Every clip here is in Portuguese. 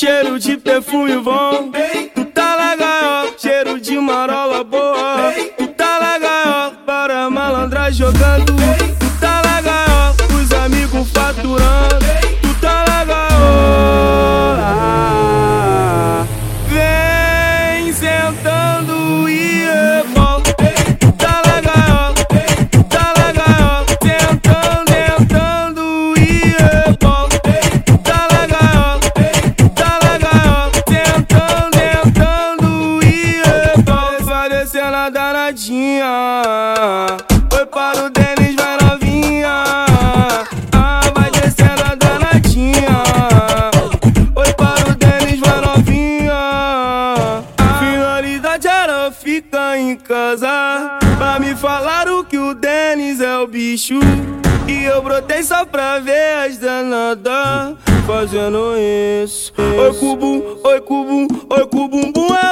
cheiro de perfume bom. Tu tá legal, cheiro de marola boa. Tu tá legal, para malandra jogando. Tu tá legal, os amigos faturando. Casa. Pra me falar o que o Denis é o bicho. E eu brotei só pra ver as danadas fazendo isso. Oi, cubo, oi, cubo, oi, cubumbum, ela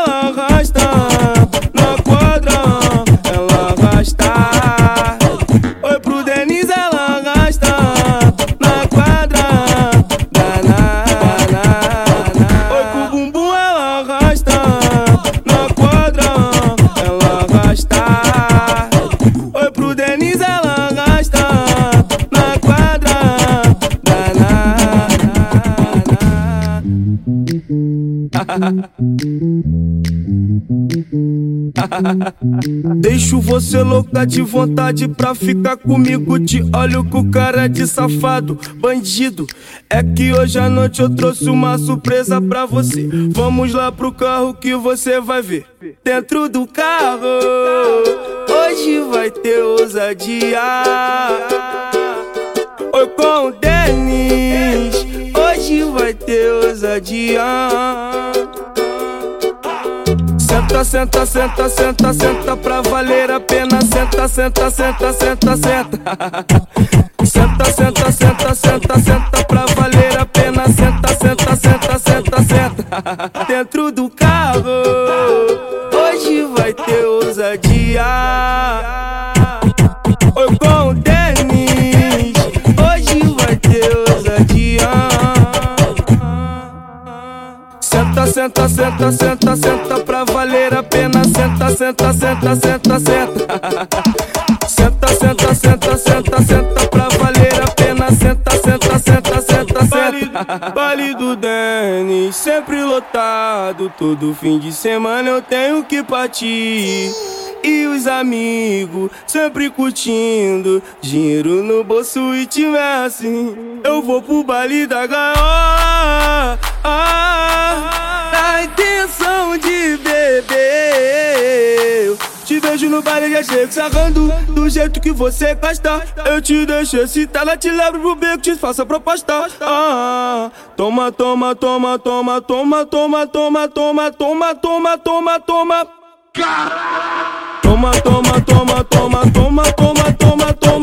Deixo você louca de vontade pra ficar comigo. Te olho com cara de safado, bandido. É que hoje à noite eu trouxe uma surpresa pra você. Vamos lá pro carro que você vai ver. Dentro do carro, hoje vai ter ousadia. Oi com o Denis, hoje vai ter ousadia. Senta, senta, senta, senta, senta pra valer a pena. Senta, senta, senta, senta, senta. Senta, senta, senta, senta, senta pra valer a pena. Senta, senta, senta, senta, senta. Dentro do carro, hoje vai ter ousadia. Senta, senta, senta, senta, senta pra valer a pena. Senta, senta, senta, senta, senta. Senta, senta, senta, senta, senta pra valer a pena. Senta, senta, senta, senta, senta. Baile do Denis, sempre lotado. Todo fim de semana eu tenho que partir. E os amigos sempre curtindo. Dinheiro no bolso e tiver assim. Eu vou pro baile da gaiola. Ah, na no baile já chego sarrando Do jeito que você gosta Eu te deixo excitada Te levo pro beco, te faço a proposta ah, Toma, toma, toma, toma Toma, toma, toma, toma Toma, toma, toma, toma Toma, toma, toma, toma Toma, toma, toma, toma, toma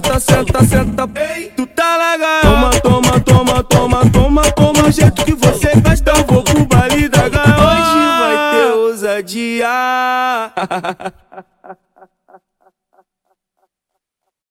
Senta, senta, senta, senta, tu tá legal. Toma, toma, toma, toma, toma, toma, o jeito que você gosta. Eu vou pro baile da gaiola. Hoje vai ter ousadia.